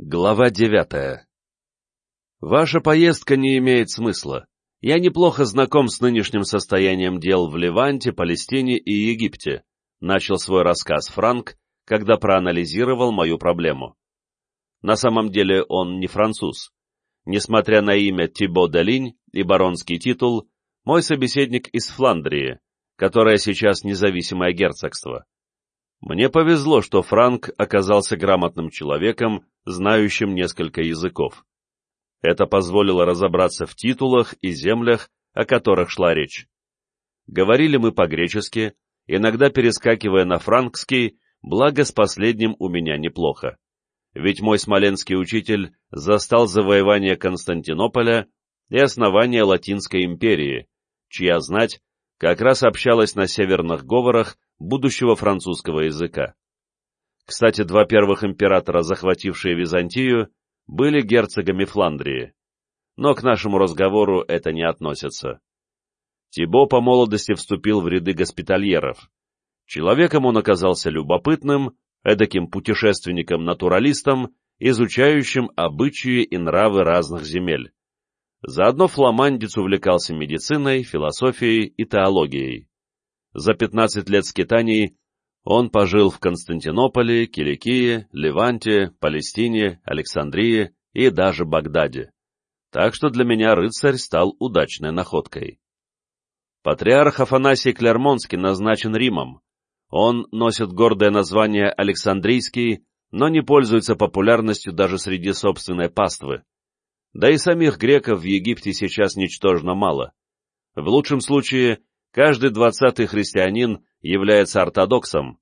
Глава девятая Ваша поездка не имеет смысла. Я неплохо знаком с нынешним состоянием дел в Ливанте, Палестине и Египте, начал свой рассказ Франк, когда проанализировал мою проблему. На самом деле он не француз. Несмотря на имя Тибо Далинь и баронский титул, мой собеседник из Фландрии, которая сейчас независимое герцогство. Мне повезло, что Франк оказался грамотным человеком, знающим несколько языков. Это позволило разобраться в титулах и землях, о которых шла речь. Говорили мы по-гречески, иногда перескакивая на франкский, благо с последним у меня неплохо. Ведь мой смоленский учитель застал завоевание Константинополя и основание Латинской империи, чья знать как раз общалась на северных говорах будущего французского языка. Кстати, два первых императора, захватившие Византию, были герцогами Фландрии. Но к нашему разговору это не относится. Тибо по молодости вступил в ряды госпитальеров. Человеком он оказался любопытным, эдаким путешественником-натуралистом, изучающим обычаи и нравы разных земель. Заодно фламандец увлекался медициной, философией и теологией. За 15 лет скитаний он пожил в Константинополе, Киликии, Ливанте, Палестине, Александрии и даже Багдаде. Так что для меня рыцарь стал удачной находкой. Патриарх Афанасий Клермонский назначен Римом. Он носит гордое название Александрийский, но не пользуется популярностью даже среди собственной паствы. Да и самих греков в Египте сейчас ничтожно мало. В лучшем случае, каждый двадцатый христианин является ортодоксом,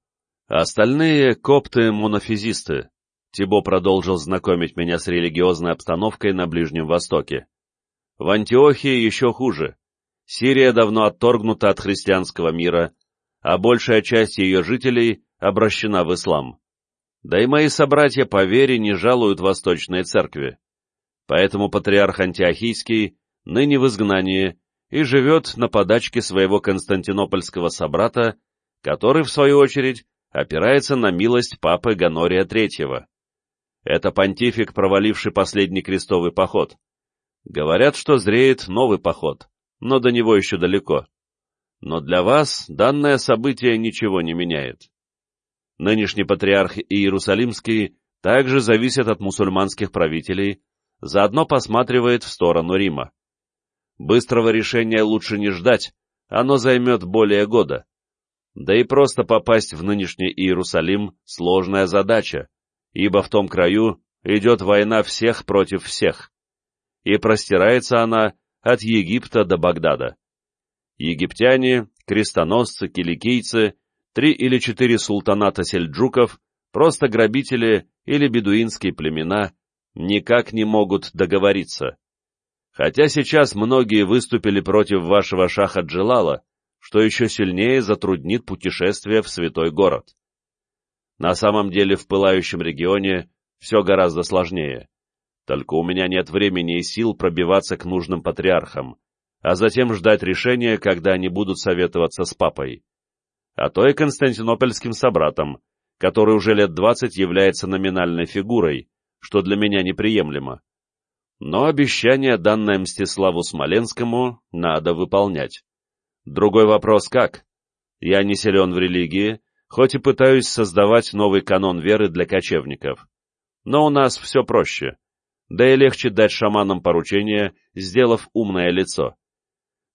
а остальные — копты-монофизисты. Тибо продолжил знакомить меня с религиозной обстановкой на Ближнем Востоке. В Антиохии еще хуже. Сирия давно отторгнута от христианского мира, а большая часть ее жителей обращена в ислам. Да и мои собратья по вере не жалуют восточные церкви. Поэтому патриарх Антиохийский ныне в изгнании и живет на подачке своего константинопольского собрата который, в свою очередь, опирается на милость папы Ганория III. Это понтифик, проваливший последний крестовый поход. Говорят, что зреет новый поход, но до него еще далеко. Но для вас данное событие ничего не меняет. Нынешний патриарх Иерусалимский также зависит от мусульманских правителей, заодно посматривает в сторону Рима. Быстрого решения лучше не ждать, оно займет более года. Да и просто попасть в нынешний Иерусалим – сложная задача, ибо в том краю идет война всех против всех. И простирается она от Египта до Багдада. Египтяне, крестоносцы, киликийцы, три или четыре султаната сельджуков, просто грабители или бедуинские племена никак не могут договориться. Хотя сейчас многие выступили против вашего шаха Джелала, что еще сильнее затруднит путешествие в святой город. На самом деле в пылающем регионе все гораздо сложнее. Только у меня нет времени и сил пробиваться к нужным патриархам, а затем ждать решения, когда они будут советоваться с папой. А то и константинопольским собратом, который уже лет двадцать является номинальной фигурой, что для меня неприемлемо. Но обещание, данное Мстиславу Смоленскому, надо выполнять. Другой вопрос как? Я не силен в религии, хоть и пытаюсь создавать новый канон веры для кочевников. Но у нас все проще. Да и легче дать шаманам поручение, сделав умное лицо.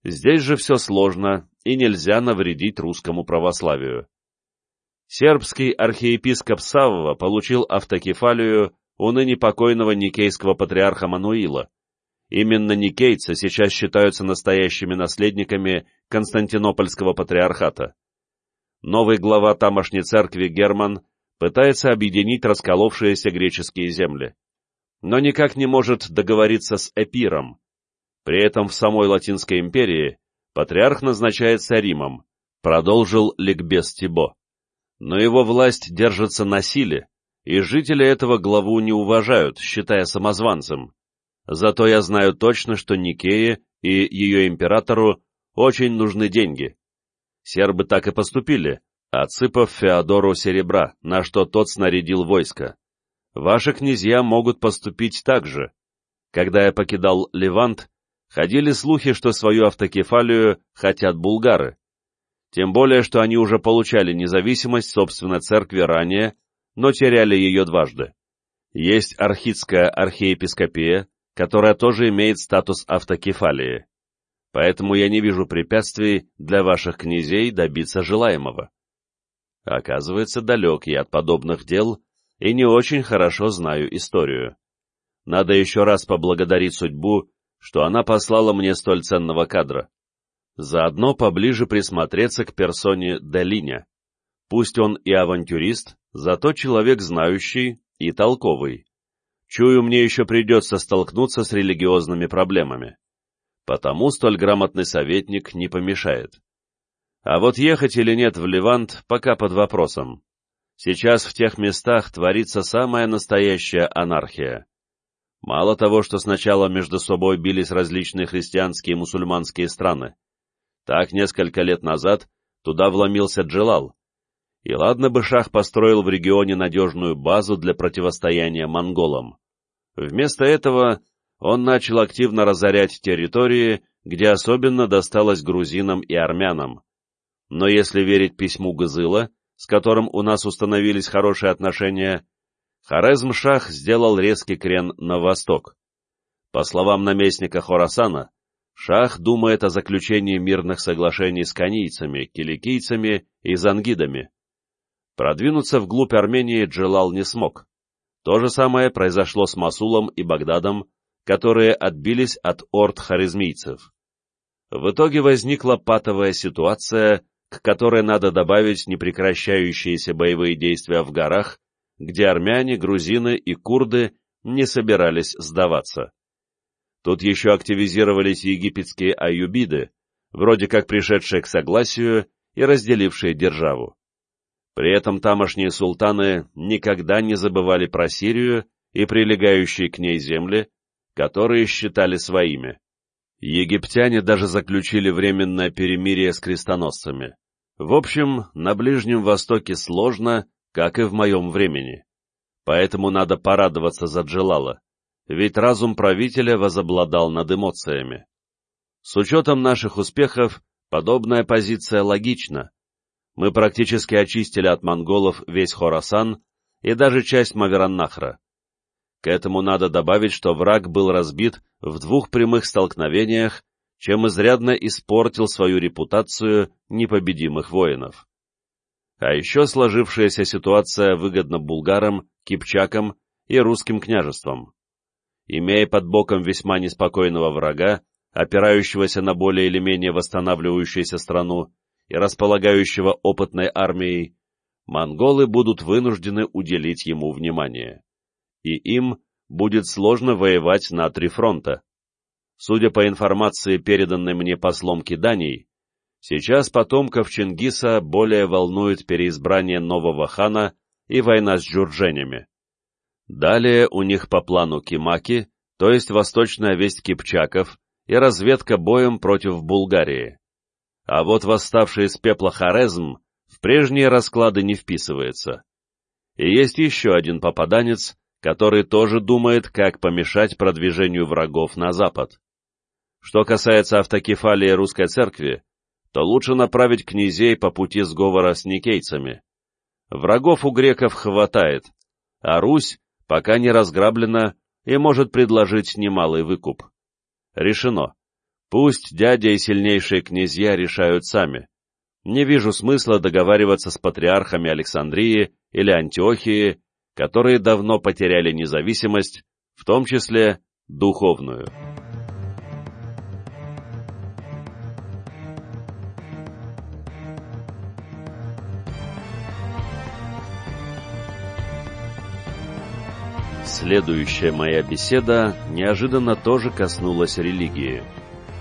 Здесь же все сложно, и нельзя навредить русскому православию. Сербский архиепископ Савва получил автокефалию у ныне покойного никейского патриарха Мануила, Именно никейцы сейчас считаются настоящими наследниками Константинопольского патриархата. Новый глава тамошней церкви Герман пытается объединить расколовшиеся греческие земли, но никак не может договориться с Эпиром. При этом в самой Латинской империи патриарх назначается Римом, продолжил ликбез Тибо. Но его власть держится на силе, и жители этого главу не уважают, считая самозванцем. Зато я знаю точно, что Никее и ее императору очень нужны деньги. Сербы так и поступили, отсыпав Феодору серебра, на что тот снарядил войско. Ваши князья могут поступить так же. Когда я покидал Левант, ходили слухи, что свою автокефалию хотят булгары. Тем более, что они уже получали независимость собственной церкви ранее, но теряли ее дважды. Есть архидская архиепископия, которая тоже имеет статус автокефалии. Поэтому я не вижу препятствий для ваших князей добиться желаемого. Оказывается, далек я от подобных дел и не очень хорошо знаю историю. Надо еще раз поблагодарить судьбу, что она послала мне столь ценного кадра. Заодно поближе присмотреться к персоне Делиня. Пусть он и авантюрист, зато человек знающий и толковый. Чую, мне еще придется столкнуться с религиозными проблемами. Потому столь грамотный советник не помешает. А вот ехать или нет в Левант пока под вопросом. Сейчас в тех местах творится самая настоящая анархия. Мало того, что сначала между собой бились различные христианские и мусульманские страны. Так несколько лет назад туда вломился Джелал. И ладно бы Шах построил в регионе надежную базу для противостояния монголам. Вместо этого он начал активно разорять территории, где особенно досталось грузинам и армянам. Но если верить письму Газыла, с которым у нас установились хорошие отношения, Хорезм-Шах сделал резкий крен на восток. По словам наместника Хорасана, Шах думает о заключении мирных соглашений с канийцами, киликийцами и зангидами. Продвинуться вглубь Армении Джелал не смог. То же самое произошло с Масулом и Багдадом, которые отбились от орд харизмийцев. В итоге возникла патовая ситуация, к которой надо добавить непрекращающиеся боевые действия в горах, где армяне, грузины и курды не собирались сдаваться. Тут еще активизировались египетские аюбиды, вроде как пришедшие к согласию и разделившие державу. При этом тамошние султаны никогда не забывали про Сирию и прилегающие к ней земли, которые считали своими. Египтяне даже заключили временное перемирие с крестоносцами. В общем, на Ближнем Востоке сложно, как и в моем времени. Поэтому надо порадоваться за Джелала, ведь разум правителя возобладал над эмоциями. С учетом наших успехов, подобная позиция логична. Мы практически очистили от монголов весь Хорасан и даже часть Мавераннахра. К этому надо добавить, что враг был разбит в двух прямых столкновениях чем изрядно испортил свою репутацию непобедимых воинов. А еще сложившаяся ситуация выгодна булгарам, кипчакам и русским княжествам. Имея под боком весьма неспокойного врага, опирающегося на более или менее восстанавливающуюся страну и располагающего опытной армией, монголы будут вынуждены уделить ему внимание. И им будет сложно воевать на три фронта. Судя по информации, переданной мне послом Киданий, сейчас потомков Чингиса более волнует переизбрание нового хана и война с джурдженями. Далее у них по плану Кимаки, то есть восточная весть кипчаков и разведка боем против Булгарии. А вот восставший из пепла Хорезм в прежние расклады не вписывается. И есть еще один попаданец, который тоже думает, как помешать продвижению врагов на запад. Что касается автокефалии русской церкви, то лучше направить князей по пути сговора с никейцами. Врагов у греков хватает, а Русь пока не разграблена и может предложить немалый выкуп. Решено. Пусть дядя и сильнейшие князья решают сами. Не вижу смысла договариваться с патриархами Александрии или Антиохии, которые давно потеряли независимость, в том числе духовную. Следующая моя беседа неожиданно тоже коснулась религии.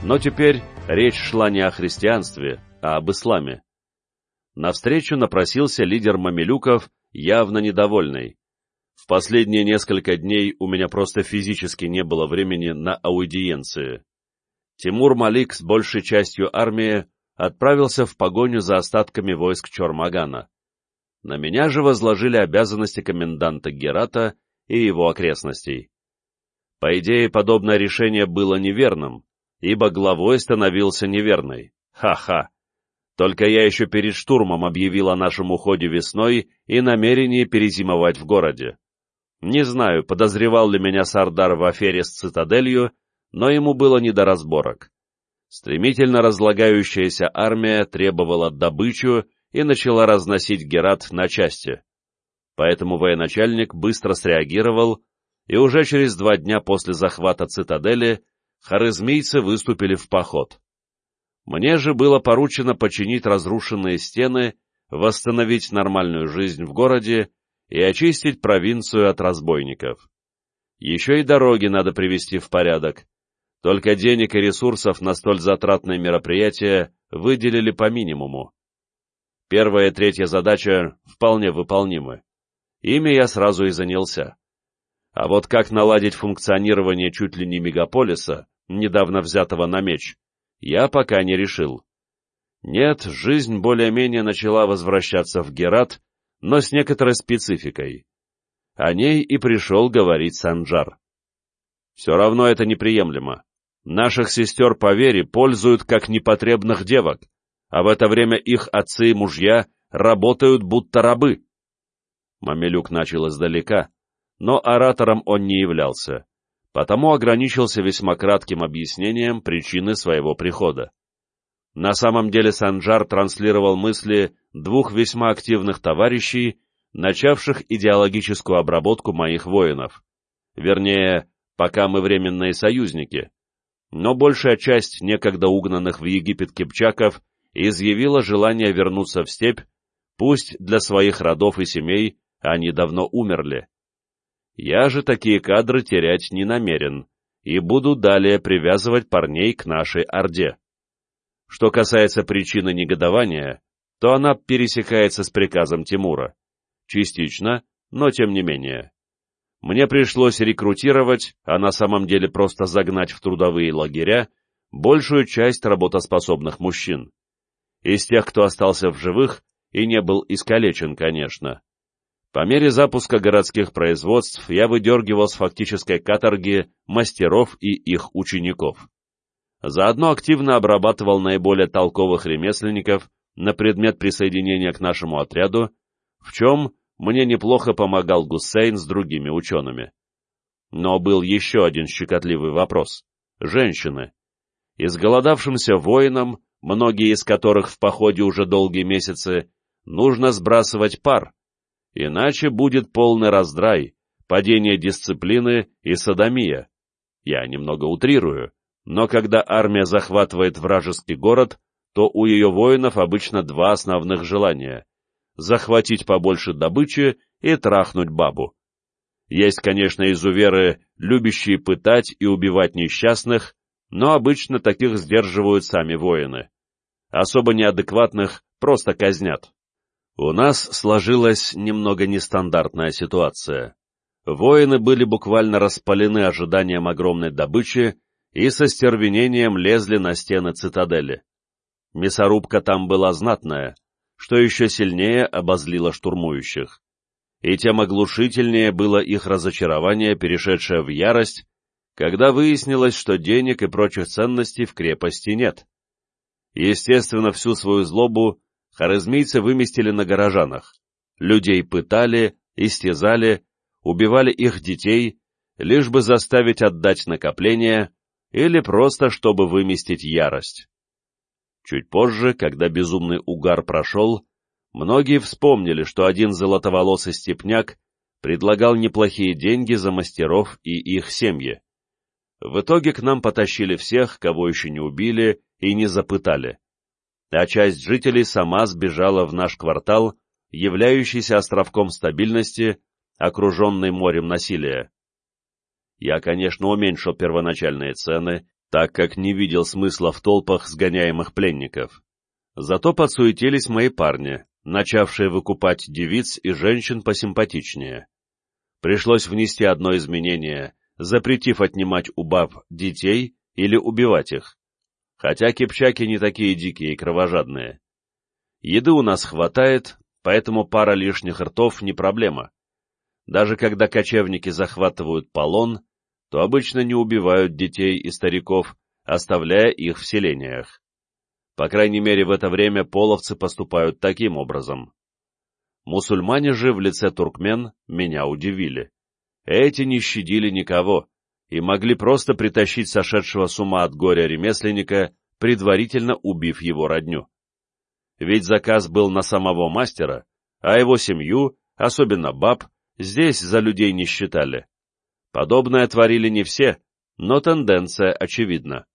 Но теперь речь шла не о христианстве, а об исламе. На встречу напросился лидер мамилюков, явно недовольный. В последние несколько дней у меня просто физически не было времени на аудиенции. Тимур Малик с большей частью армии отправился в погоню за остатками войск Чормагана. На меня же возложили обязанности коменданта Герата и его окрестностей. По идее, подобное решение было неверным, ибо главой становился неверный. Ха-ха! Только я еще перед штурмом объявил о нашем уходе весной и намерении перезимовать в городе. Не знаю, подозревал ли меня Сардар в афере с цитаделью, но ему было не до разборок. Стремительно разлагающаяся армия требовала добычу и начала разносить Герат на части. Поэтому военачальник быстро среагировал, и уже через два дня после захвата цитадели харизмийцы выступили в поход. Мне же было поручено починить разрушенные стены, восстановить нормальную жизнь в городе и очистить провинцию от разбойников. Еще и дороги надо привести в порядок, только денег и ресурсов на столь затратное мероприятие выделили по минимуму. Первая и третья задача вполне выполнимы. Ими я сразу и занялся. А вот как наладить функционирование чуть ли не мегаполиса, недавно взятого на меч, я пока не решил. Нет, жизнь более-менее начала возвращаться в Герат, но с некоторой спецификой. О ней и пришел говорить Санджар. Все равно это неприемлемо. Наших сестер по вере пользуют как непотребных девок, а в это время их отцы и мужья работают будто рабы. Мамелюк начал издалека, но оратором он не являлся, потому ограничился весьма кратким объяснением причины своего прихода. На самом деле Санджар транслировал мысли двух весьма активных товарищей, начавших идеологическую обработку моих воинов. Вернее, пока мы временные союзники, но большая часть некогда угнанных в Египет кипчаков изъявила желание вернуться в степь, пусть для своих родов и семей они давно умерли. Я же такие кадры терять не намерен и буду далее привязывать парней к нашей Орде. Что касается причины негодования, то она пересекается с приказом Тимура. Частично, но тем не менее мне пришлось рекрутировать, а на самом деле просто загнать в трудовые лагеря, большую часть работоспособных мужчин. Из тех, кто остался в живых и не был искалечен, конечно. По мере запуска городских производств я выдергивал с фактической каторги мастеров и их учеников. Заодно активно обрабатывал наиболее толковых ремесленников на предмет присоединения к нашему отряду, в чем мне неплохо помогал Гусейн с другими учеными. Но был еще один щекотливый вопрос — женщины. Изголодавшимся воинам, многие из которых в походе уже долгие месяцы, нужно сбрасывать пар, иначе будет полный раздрай, падение дисциплины и садомия. Я немного утрирую, но когда армия захватывает вражеский город, то у ее воинов обычно два основных желания захватить побольше добычи и трахнуть бабу. Есть, конечно, изуверы, любящие пытать и убивать несчастных, но обычно таких сдерживают сами воины. Особо неадекватных просто казнят. У нас сложилась немного нестандартная ситуация. Воины были буквально распалены ожиданием огромной добычи и со стервенением лезли на стены цитадели. Мясорубка там была знатная, что еще сильнее обозлило штурмующих. И тем оглушительнее было их разочарование, перешедшее в ярость, когда выяснилось, что денег и прочих ценностей в крепости нет. Естественно, всю свою злобу харизмийцы выместили на горожанах. Людей пытали, истязали, убивали их детей, лишь бы заставить отдать накопление или просто чтобы выместить ярость. Чуть позже, когда безумный угар прошел, многие вспомнили, что один золотоволосый степняк предлагал неплохие деньги за мастеров и их семьи. В итоге к нам потащили всех, кого еще не убили и не запытали. А часть жителей сама сбежала в наш квартал, являющийся островком стабильности, окруженный морем насилия. Я, конечно, уменьшил первоначальные цены так как не видел смысла в толпах сгоняемых пленников. Зато подсуетились мои парни, начавшие выкупать девиц и женщин посимпатичнее. Пришлось внести одно изменение, запретив отнимать у баб детей или убивать их. Хотя кипчаки не такие дикие и кровожадные. Еды у нас хватает, поэтому пара лишних ртов не проблема. Даже когда кочевники захватывают полон, то обычно не убивают детей и стариков, оставляя их в селениях. По крайней мере, в это время половцы поступают таким образом. Мусульмане же в лице туркмен меня удивили. Эти не щадили никого и могли просто притащить сошедшего с ума от горя ремесленника, предварительно убив его родню. Ведь заказ был на самого мастера, а его семью, особенно баб, здесь за людей не считали. Подобное творили не все, но тенденция очевидна.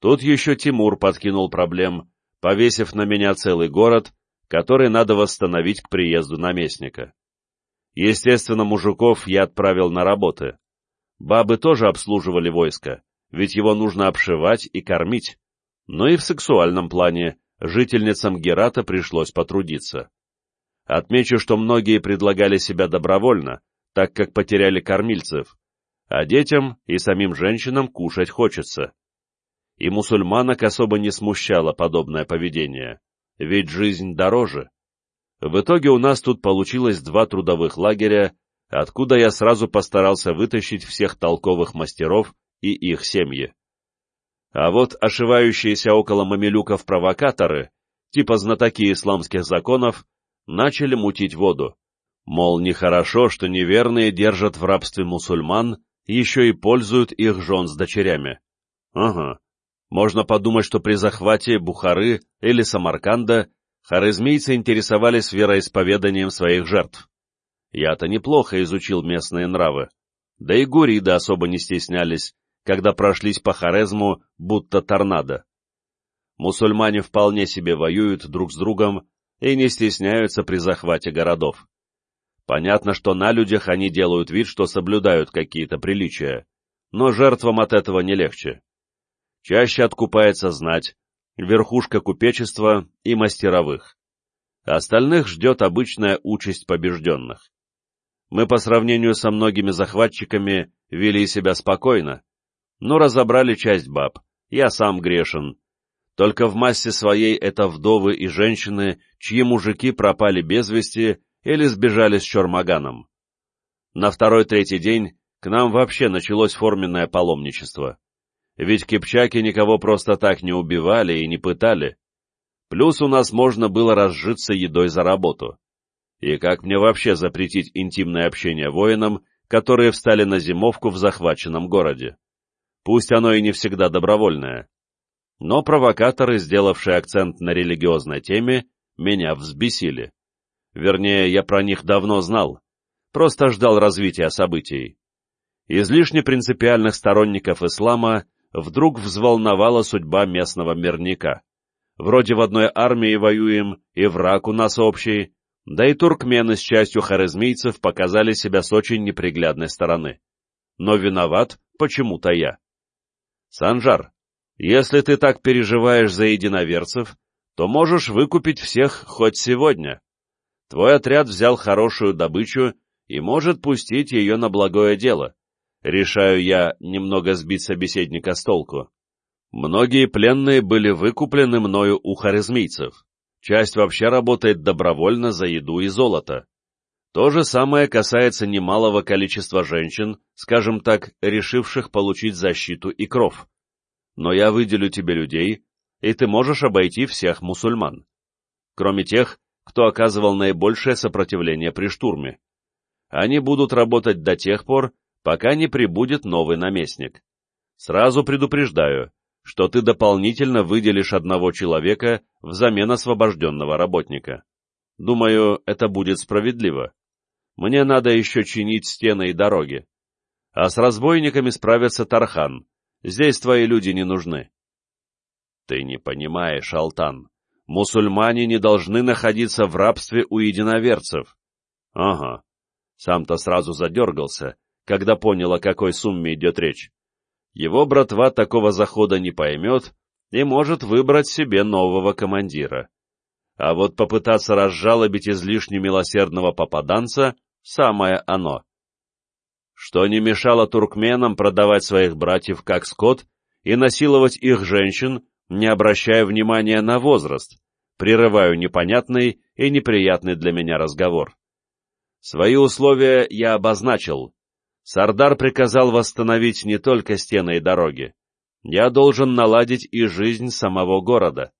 Тут еще Тимур подкинул проблем, повесив на меня целый город, который надо восстановить к приезду наместника. Естественно, мужиков я отправил на работы. Бабы тоже обслуживали войско, ведь его нужно обшивать и кормить. Но и в сексуальном плане жительницам Герата пришлось потрудиться. Отмечу, что многие предлагали себя добровольно, так как потеряли кормильцев, а детям и самим женщинам кушать хочется и мусульманок особо не смущало подобное поведение, ведь жизнь дороже. В итоге у нас тут получилось два трудовых лагеря, откуда я сразу постарался вытащить всех толковых мастеров и их семьи. А вот ошивающиеся около мамилюков провокаторы, типа знатоки исламских законов, начали мутить воду. Мол, нехорошо, что неверные держат в рабстве мусульман, еще и пользуют их жен с дочерями. Ага, можно подумать, что при захвате Бухары или Самарканда харизмийцы интересовались вероисповеданием своих жертв. Я-то неплохо изучил местные нравы. Да и гуриды особо не стеснялись, когда прошлись по Хорезму, будто торнадо. Мусульмане вполне себе воюют друг с другом и не стесняются при захвате городов. Понятно, что на людях они делают вид, что соблюдают какие-то приличия, но жертвам от этого не легче чаще откупается знать, верхушка купечества и мастеровых. Остальных ждет обычная участь побежденных. Мы по сравнению со многими захватчиками вели себя спокойно, но разобрали часть баб, я сам грешен. Только в массе своей это вдовы и женщины, чьи мужики пропали без вести или сбежали с Чормаганом. На второй-третий день к нам вообще началось форменное паломничество ведь кипчаки никого просто так не убивали и не пытали. Плюс у нас можно было разжиться едой за работу. И как мне вообще запретить интимное общение воинам, которые встали на зимовку в захваченном городе? Пусть оно и не всегда добровольное. Но провокаторы, сделавшие акцент на религиозной теме, меня взбесили. Вернее, я про них давно знал, просто ждал развития событий. Излишне принципиальных сторонников ислама вдруг взволновала судьба местного мирника. Вроде в одной армии воюем, и враг у нас общий, да и туркмены с частью харизмийцев показали себя с очень неприглядной стороны. Но виноват почему-то я. Санжар, если ты так переживаешь за единоверцев, то можешь выкупить всех хоть сегодня. Твой отряд взял хорошую добычу и может пустить ее на благое дело. Решаю я немного сбить собеседника с толку. Многие пленные были выкуплены мною у харизмийцев. Часть вообще работает добровольно за еду и золото. То же самое касается немалого количества женщин, скажем так, решивших получить защиту и кров. Но я выделю тебе людей, и ты можешь обойти всех мусульман. Кроме тех, кто оказывал наибольшее сопротивление при штурме. Они будут работать до тех пор, пока не прибудет новый наместник. Сразу предупреждаю, что ты дополнительно выделишь одного человека взамен освобожденного работника. Думаю, это будет справедливо. Мне надо еще чинить стены и дороги. А с разбойниками справится Тархан. Здесь твои люди не нужны. Ты не понимаешь, Алтан. Мусульмане не должны находиться в рабстве у единоверцев. Ага. Сам-то сразу задергался, когда понял, о какой сумме идет речь. Его братва такого захода не поймет и может выбрать себе нового командира. А вот попытаться разжалобить излишне милосердного попаданца — самое оно. Что не мешало туркменам продавать своих братьев как скот и насиловать их женщин, не обращая внимания на возраст, прерываю непонятный и неприятный для меня разговор. Свои условия я обозначил. Сардар приказал восстановить не только стены и дороги. Я должен наладить и жизнь самого города.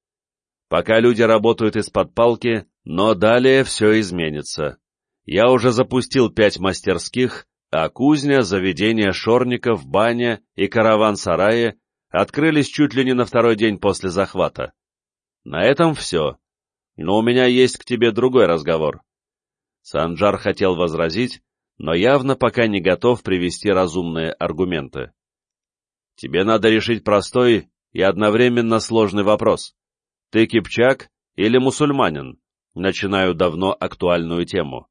Пока люди работают из-под палки, но далее все изменится. Я уже запустил пять мастерских, а кузня, заведение шорников, баня и караван-сараи открылись чуть ли не на второй день после захвата. На этом все. Но у меня есть к тебе другой разговор. Санджар хотел возразить, но явно пока не готов привести разумные аргументы. Тебе надо решить простой и одновременно сложный вопрос. Ты кипчак или мусульманин? Начинаю давно актуальную тему.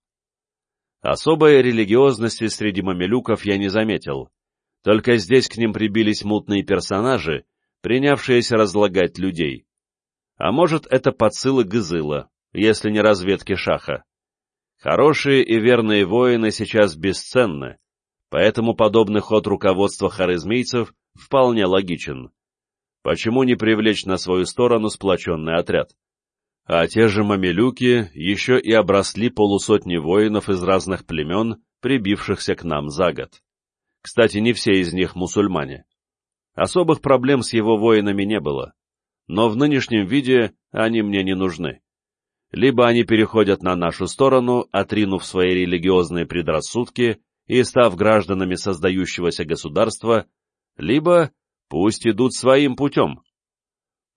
Особой религиозности среди мамилюков я не заметил. Только здесь к ним прибились мутные персонажи, принявшиеся разлагать людей. А может, это подсылы Гызыла, если не разведки Шаха. Хорошие и верные воины сейчас бесценны, поэтому подобный ход руководства харизмийцев вполне логичен. Почему не привлечь на свою сторону сплоченный отряд? А те же мамилюки еще и обросли полусотни воинов из разных племен, прибившихся к нам за год. Кстати, не все из них мусульмане. Особых проблем с его воинами не было, но в нынешнем виде они мне не нужны. Либо они переходят на нашу сторону, отринув свои религиозные предрассудки и став гражданами создающегося государства, либо пусть идут своим путем.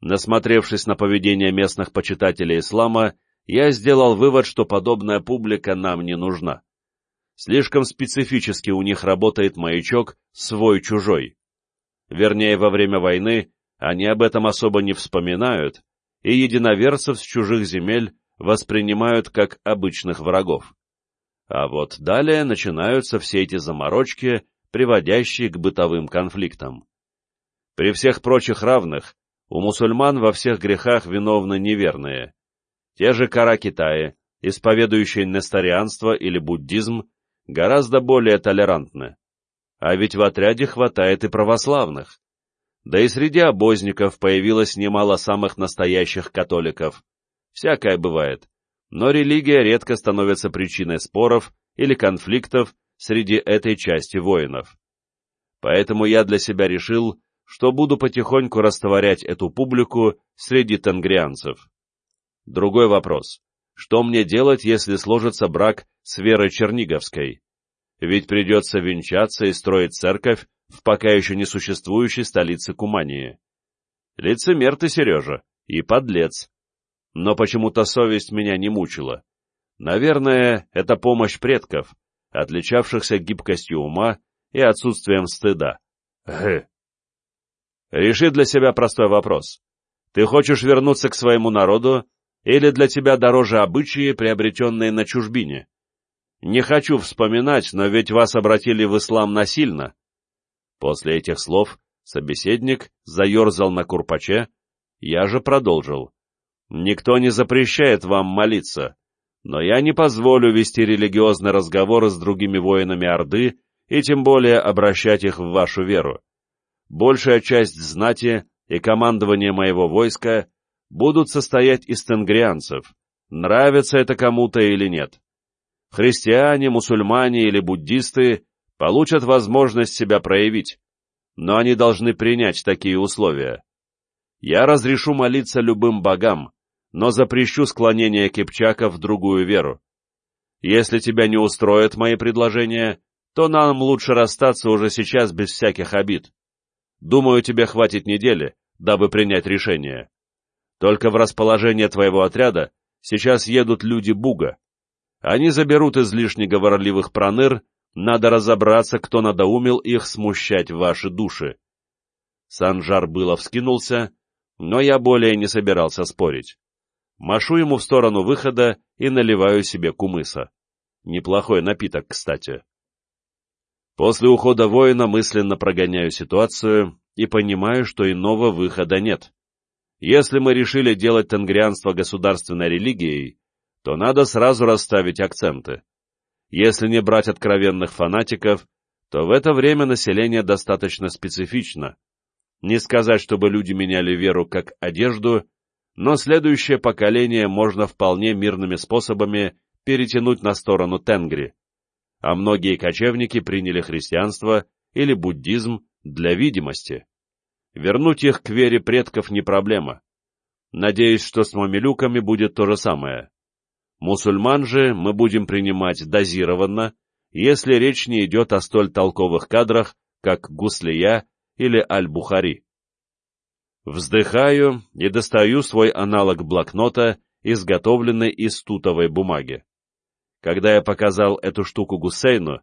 Насмотревшись на поведение местных почитателей ислама, я сделал вывод, что подобная публика нам не нужна. Слишком специфически у них работает маячок «свой-чужой». Вернее, во время войны они об этом особо не вспоминают, и единоверцев с чужих земель воспринимают как обычных врагов. А вот далее начинаются все эти заморочки, приводящие к бытовым конфликтам. При всех прочих равных, у мусульман во всех грехах виновны неверные. Те же кара Китая, исповедующие несторианство или буддизм, гораздо более толерантны. А ведь в отряде хватает и православных. Да и среди обозников появилось немало самых настоящих католиков. Всякое бывает. Но религия редко становится причиной споров или конфликтов среди этой части воинов. Поэтому я для себя решил, что буду потихоньку растворять эту публику среди тенгрианцев. Другой вопрос. Что мне делать, если сложится брак с Верой Черниговской? Ведь придется венчаться и строить церковь в пока еще не существующей столице Кумании. Лицемер ты, Сережа, и подлец. Но почему-то совесть меня не мучила. Наверное, это помощь предков, отличавшихся гибкостью ума и отсутствием стыда. Гы. Реши для себя простой вопрос. Ты хочешь вернуться к своему народу, или для тебя дороже обычаи, приобретенные на чужбине? Не хочу вспоминать, но ведь вас обратили в ислам насильно. После этих слов собеседник заерзал на курпаче, я же продолжил. Никто не запрещает вам молиться, но я не позволю вести религиозный разговор с другими воинами Орды и тем более обращать их в вашу веру большая часть знати и командования моего войска будут состоять из тенгрианцев, нравится это кому-то или нет. Христиане, мусульмане или буддисты получат возможность себя проявить, но они должны принять такие условия. Я разрешу молиться любым богам, но запрещу склонение кипчака в другую веру. Если тебя не устроят мои предложения, то нам лучше расстаться уже сейчас без всяких обид. Думаю, тебе хватит недели, дабы принять решение. Только в расположение твоего отряда сейчас едут люди Буга. Они заберут излишне говорливых проныр, надо разобраться, кто надоумил их смущать ваши души. Санжар было вскинулся, но я более не собирался спорить. Машу ему в сторону выхода и наливаю себе кумыса. Неплохой напиток, кстати. После ухода воина мысленно прогоняю ситуацию и понимаю, что иного выхода нет. Если мы решили делать тенгрианство государственной религией, то надо сразу расставить акценты. Если не брать откровенных фанатиков, то в это время население достаточно специфично. Не сказать, чтобы люди меняли веру как одежду, но следующее поколение можно вполне мирными способами перетянуть на сторону Тенгри, а многие кочевники приняли христианство или буддизм для видимости. Вернуть их к вере предков не проблема. Надеюсь, что с мамилюками будет то же самое. Мусульман же мы будем принимать дозированно, если речь не идет о столь толковых кадрах, как Гуслия или Аль-Бухари. Вздыхаю и достаю свой аналог блокнота, изготовленный из тутовой бумаги. Когда я показал эту штуку Гусейну,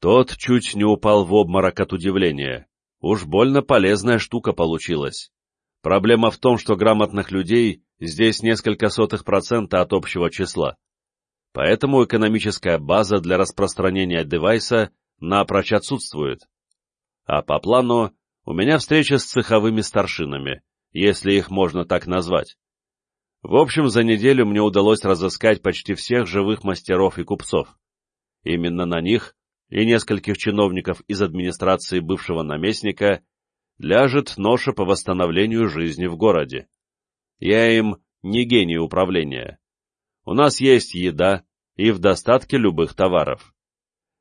тот чуть не упал в обморок от удивления. Уж больно полезная штука получилась. Проблема в том, что грамотных людей здесь несколько сотых процента от общего числа. Поэтому экономическая база для распространения девайса напрочь отсутствует. А по плану у меня встреча с цеховыми старшинами, если их можно так назвать. В общем, за неделю мне удалось разыскать почти всех живых мастеров и купцов. Именно на них и нескольких чиновников из администрации бывшего наместника ляжет ноша по восстановлению жизни в городе. Я им не гений управления. У нас есть еда и в достатке любых товаров.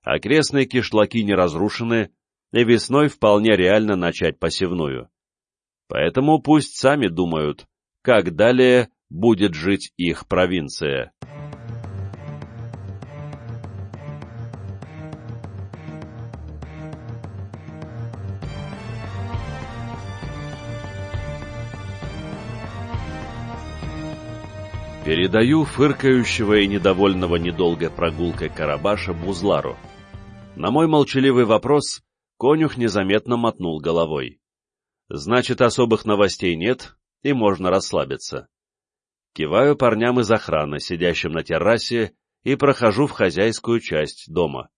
Окрестные кишлаки не разрушены, и весной вполне реально начать посевную. Поэтому пусть сами думают, как далее будет жить их провинция. Передаю фыркающего и недовольного недолгой прогулкой Карабаша Бузлару. На мой молчаливый вопрос конюх незаметно мотнул головой. Значит, особых новостей нет, и можно расслабиться. Киваю парням из охраны, сидящим на террасе, и прохожу в хозяйскую часть дома.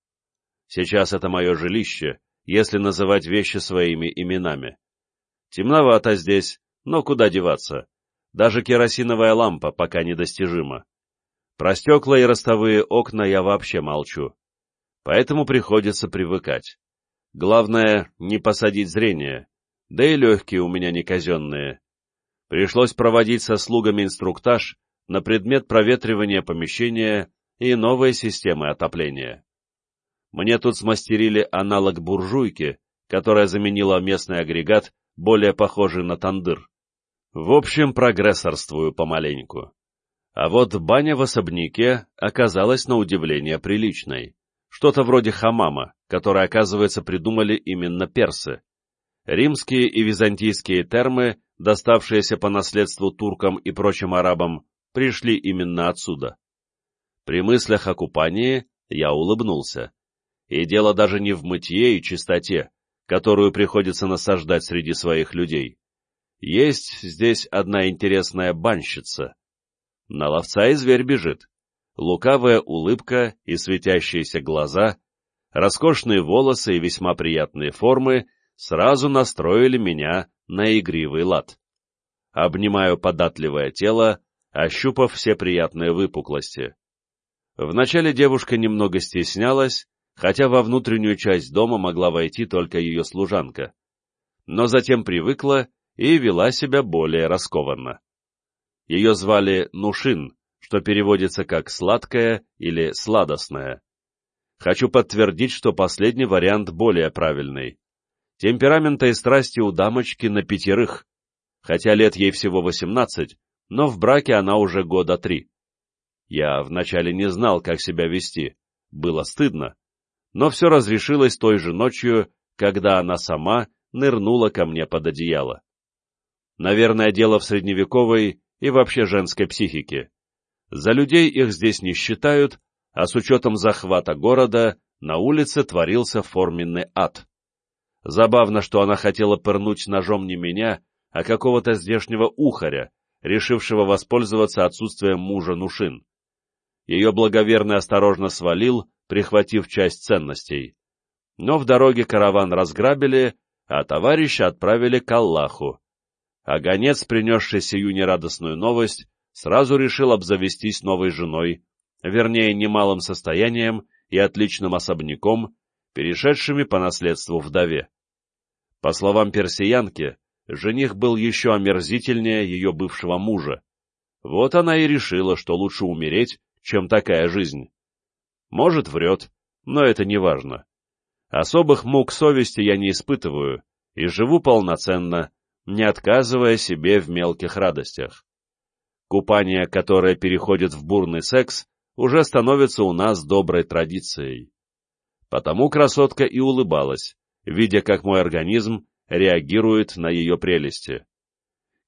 Сейчас это мое жилище, если называть вещи своими именами. Темновато здесь, но куда деваться? Даже керосиновая лампа пока недостижима. Про стекла и ростовые окна я вообще молчу. Поэтому приходится привыкать. Главное, не посадить зрение, да и легкие у меня не казенные. Пришлось проводить со слугами инструктаж на предмет проветривания помещения и новой системы отопления. Мне тут смастерили аналог буржуйки, которая заменила местный агрегат, более похожий на тандыр. В общем, прогрессорствую помаленьку. А вот баня в особняке оказалась на удивление приличной. Что-то вроде хамама, который, оказывается, придумали именно персы. Римские и византийские термы, доставшиеся по наследству туркам и прочим арабам, пришли именно отсюда. При мыслях о купании я улыбнулся. И дело даже не в мытье и чистоте, которую приходится насаждать среди своих людей. Есть здесь одна интересная банщица. На ловца и зверь бежит. Лукавая улыбка и светящиеся глаза, роскошные волосы и весьма приятные формы сразу настроили меня на игривый лад. Обнимаю податливое тело, ощупав все приятные выпуклости. Вначале девушка немного стеснялась, хотя во внутреннюю часть дома могла войти только ее служанка. Но затем привыкла и вела себя более раскованно. Ее звали Нушин, что переводится как «сладкая» или «сладостная». Хочу подтвердить, что последний вариант более правильный. Темперамента и страсти у дамочки на пятерых, хотя лет ей всего восемнадцать, но в браке она уже года три. Я вначале не знал, как себя вести, было стыдно, но все разрешилось той же ночью, когда она сама нырнула ко мне под одеяло. Наверное, дело в средневековой и вообще женской психике. За людей их здесь не считают, а с учетом захвата города на улице творился форменный ад. Забавно, что она хотела пырнуть ножом не меня, а какого-то здешнего ухаря, решившего воспользоваться отсутствием мужа Нушин. Ее благоверный осторожно свалил, прихватив часть ценностей. Но в дороге караван разграбили, а товарища отправили к Аллаху, а гонец, принесший сию нерадостную новость, сразу решил обзавестись новой женой, вернее, немалым состоянием и отличным особняком, перешедшими по наследству вдове. По словам персиянки, жених был еще омерзительнее ее бывшего мужа. Вот она и решила, что лучше умереть, чем такая жизнь. Может, врет, но это не важно. Особых мук совести я не испытываю и живу полноценно, не отказывая себе в мелких радостях. Купание, которое переходит в бурный секс, уже становится у нас доброй традицией. Потому красотка и улыбалась, видя, как мой организм реагирует на ее прелести.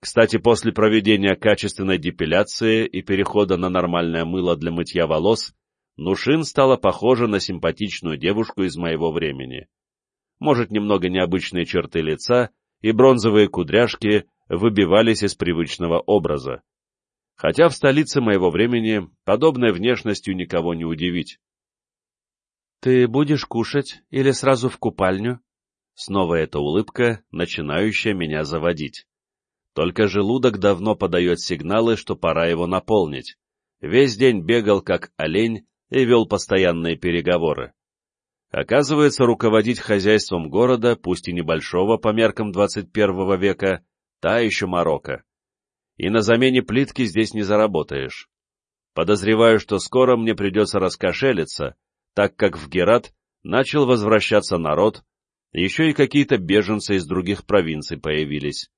Кстати, после проведения качественной депиляции и перехода на нормальное мыло для мытья волос, Нушин стала похожа на симпатичную девушку из моего времени. Может, немного необычные черты лица и бронзовые кудряшки выбивались из привычного образа. Хотя в столице моего времени подобной внешностью никого не удивить. «Ты будешь кушать или сразу в купальню?» Снова эта улыбка, начинающая меня заводить. Только желудок давно подает сигналы, что пора его наполнить. Весь день бегал, как олень, и вел постоянные переговоры. Оказывается, руководить хозяйством города, пусть и небольшого по меркам 21 века, та еще морока. И на замене плитки здесь не заработаешь. Подозреваю, что скоро мне придется раскошелиться, так как в Герат начал возвращаться народ, еще и какие-то беженцы из других провинций появились.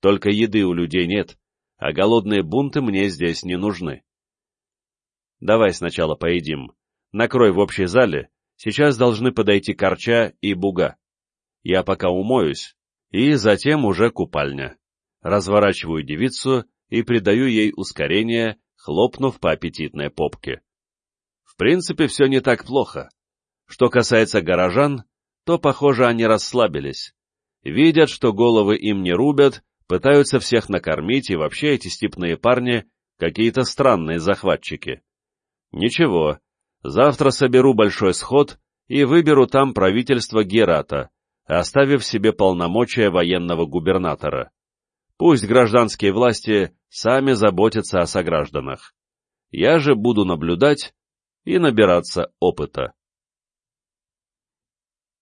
Только еды у людей нет, а голодные бунты мне здесь не нужны. Давай сначала поедим. Накрой в общей зале, сейчас должны подойти Корча и Буга. Я пока умоюсь, и затем уже купальня. Разворачиваю девицу и придаю ей ускорение, хлопнув по аппетитной попке. В принципе, все не так плохо. Что касается горожан, то, похоже, они расслабились. Видят, что головы им не рубят, пытаются всех накормить, и вообще эти степные парни какие-то странные захватчики. Ничего, завтра соберу большой сход и выберу там правительство Герата, оставив себе полномочия военного губернатора. Пусть гражданские власти сами заботятся о согражданах. Я же буду наблюдать и набираться опыта.